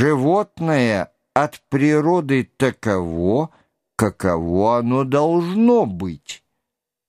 Животное от природы таково, каково оно должно быть.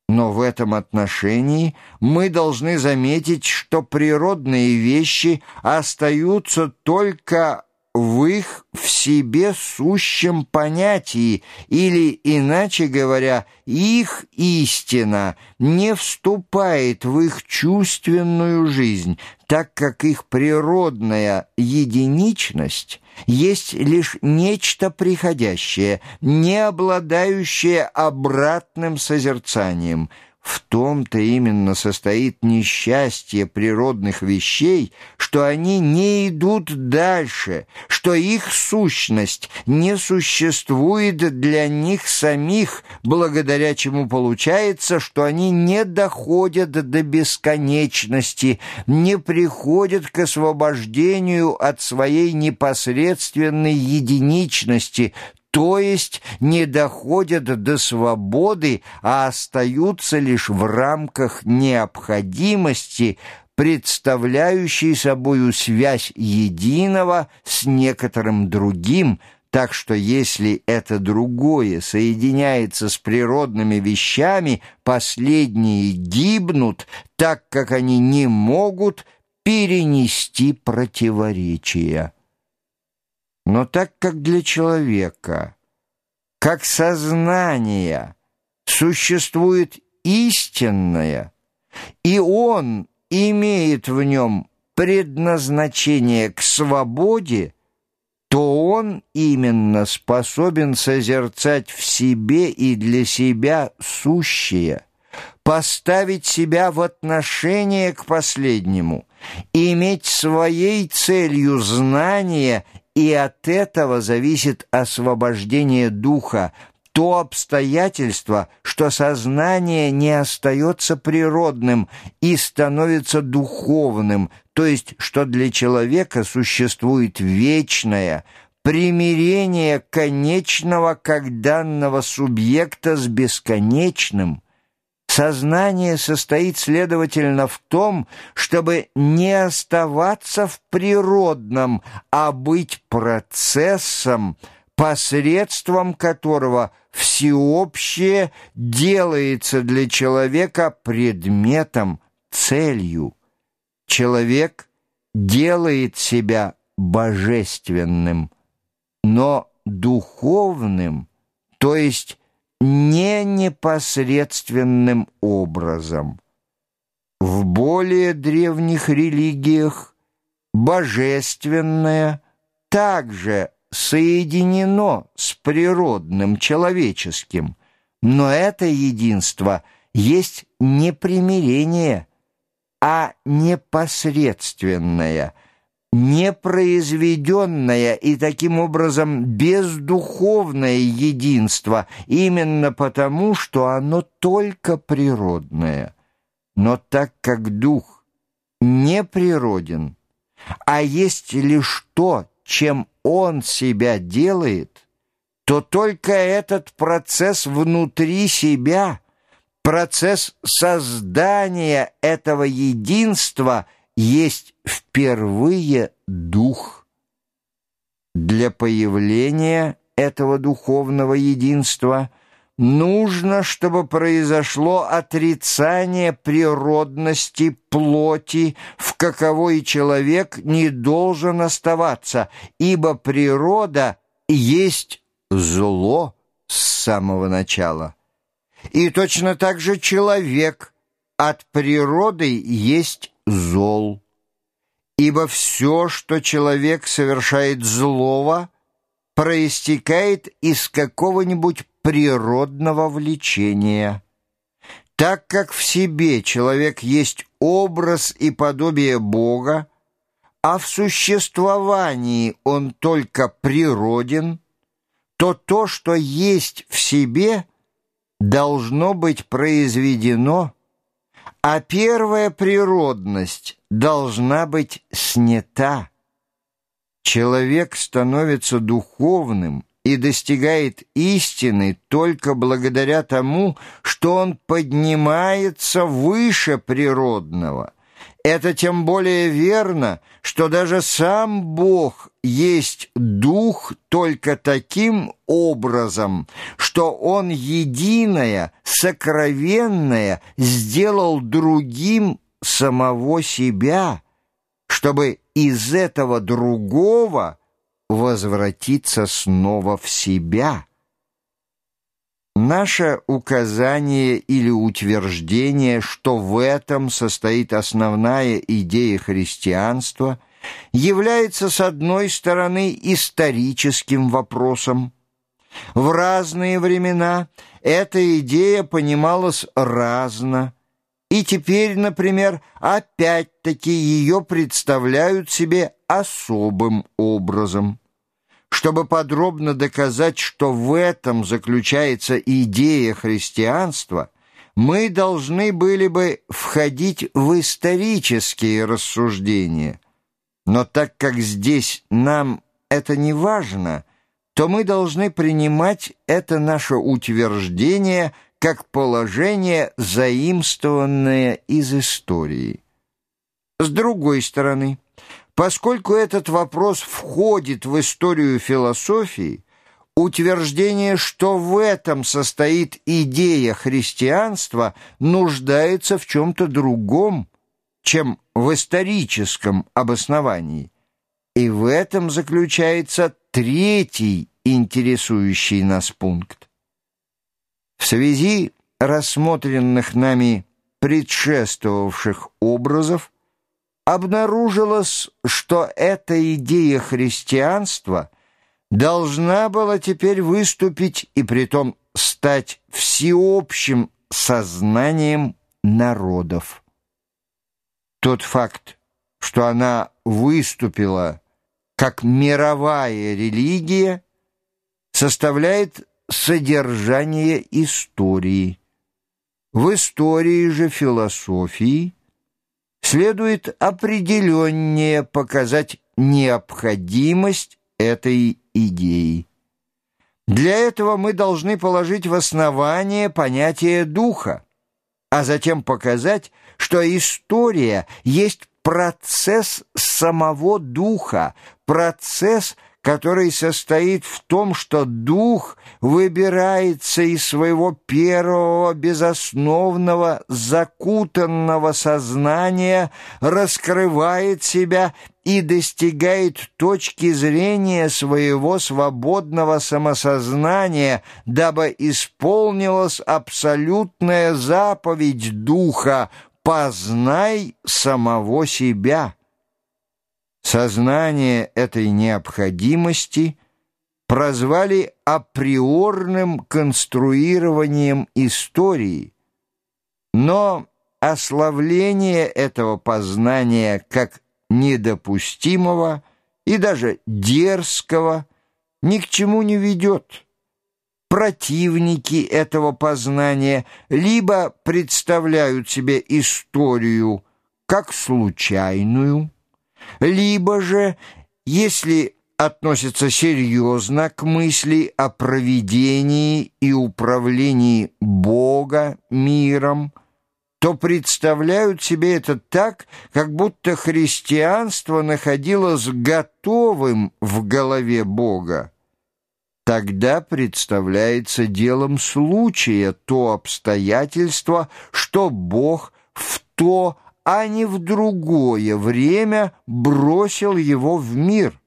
Но в этом отношении мы должны заметить, что природные вещи остаются только в их в себе сущем понятии, или, иначе говоря, их истина не вступает в их чувственную жизнь, так как их природная единичность есть лишь нечто приходящее, не обладающее обратным созерцанием – в том-то именно состоит несчастье природных вещей, что они не идут дальше, что их сущность не существует для них самих, благодаря чему получается, что они не доходят до бесконечности, не приходят к освобождению от своей непосредственной единичности, то есть не доходят до свободы, а остаются лишь в рамках необходимости, представляющей собою связь единого с некоторым другим, так что если это другое соединяется с природными вещами, последние гибнут, так как они не могут перенести противоречия. Но так как для человека, как сознание, существует истинное, и он имеет в нем предназначение к свободе, то он именно способен созерцать в себе и для себя сущее, поставить себя в отношение к последнему, иметь своей целью знание и от этого зависит освобождение духа, то обстоятельство, что сознание не остается природным и становится духовным, то есть что для человека существует вечное, примирение конечного как данного субъекта с бесконечным – Сознание состоит, следовательно, в том, чтобы не оставаться в природном, а быть процессом, посредством которого всеобщее делается для человека предметом, целью. Человек делает себя божественным, но духовным, то есть не непосредственным образом. В более древних религиях божественное также соединено с природным человеческим, но это единство есть не примирение, а непосредственное – непроизведенное и таким образом бездуховное единство именно потому, что оно только природное. Но так как дух не природен, а есть лишь то, чем он себя делает, то только этот процесс внутри себя, процесс создания этого единства – есть впервые дух. Для появления этого духовного единства нужно, чтобы произошло отрицание природности плоти, в каковой человек не должен оставаться, ибо природа есть зло с самого начала. И точно так же человек от природы есть зол. Ибо все, что человек совершает злого, проистекает из какого-нибудь природного влечения. Так как в себе человек есть образ и подобие Бога, а в существовании он только природен, то то, что есть в себе, должно быть произведено а первая природность должна быть снята. Человек становится духовным и достигает истины только благодаря тому, что он поднимается выше природного. Это тем более верно, что даже сам Бог есть Дух только таким образом, что Он единое, сокровенное сделал другим самого себя, чтобы из этого другого возвратиться снова в себя. Наше указание или утверждение, что в этом состоит основная идея христианства, является, с одной стороны, историческим вопросом. В разные времена эта идея понималась разно, и теперь, например, опять-таки ее представляют себе особым образом. Чтобы подробно доказать, что в этом заключается идея христианства, мы должны были бы входить в исторические рассуждения. Но так как здесь нам это не важно, то мы должны принимать это наше утверждение – как положение, заимствованное из истории. С другой стороны, поскольку этот вопрос входит в историю философии, утверждение, что в этом состоит идея христианства, нуждается в чем-то другом, чем в историческом обосновании. И в этом заключается третий интересующий нас пункт. В связи рассмотренных нами предшествовавших образов обнаружилось, что эта идея христианства должна была теперь выступить и притом стать всеобщим сознанием народов. Тот факт, что она выступила как мировая религия, составляет содержание истории. В истории же философии следует определеннее показать необходимость этой идеи. Для этого мы должны положить в основание понятие духа, а затем показать, что история есть процесс самого духа, процесс – который состоит в том, что дух выбирается из своего первого безосновного закутанного сознания, раскрывает себя и достигает точки зрения своего свободного самосознания, дабы исполнилась абсолютная заповедь Духа «Познай самого себя». Сознание этой необходимости прозвали априорным конструированием истории, но ославление этого познания как недопустимого и даже дерзкого ни к чему не ведет. Противники этого познания либо представляют себе историю как случайную, либо же, если относятся серьезно к мысли о проведении и управлении Бога миром, то представляют себе это так, как будто христианство находилось готовым в голове Бога. Тогда представляется делом случая то обстоятельство, что Бог в то а не в другое время бросил его в мир.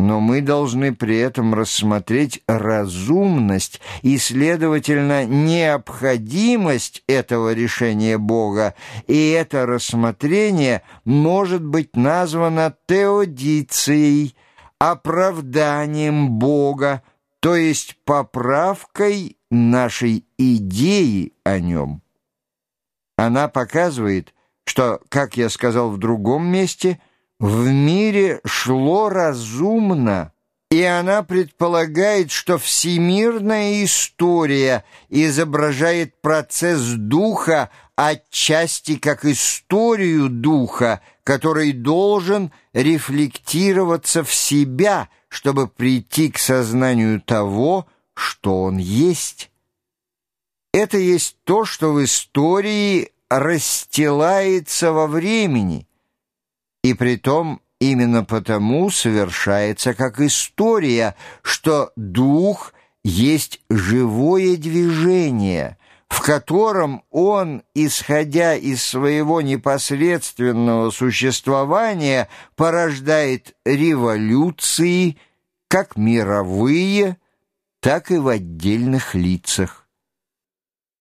Но мы должны при этом рассмотреть разумность и, следовательно, необходимость этого решения Бога, и это рассмотрение может быть названо теодицией, оправданием Бога, то есть поправкой нашей идеи о нем. Она показывает, что, как я сказал в другом месте, в мире шло разумно, и она предполагает, что всемирная история изображает процесс духа отчасти как историю духа, который должен рефлектироваться в себя, чтобы прийти к сознанию того, что он есть. Это есть то, что в истории расстилается во времени, и притом именно потому совершается как история, что дух есть живое движение, в котором он, исходя из своего непосредственного существования, порождает революции, как мировые, так и в отдельных лицах.